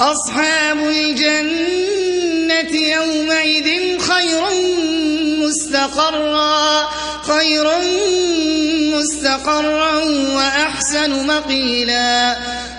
أصحاب الجنة يومئذ خير مستقرا خير مستقرا وأحسن مقيلا.